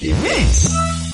Yes.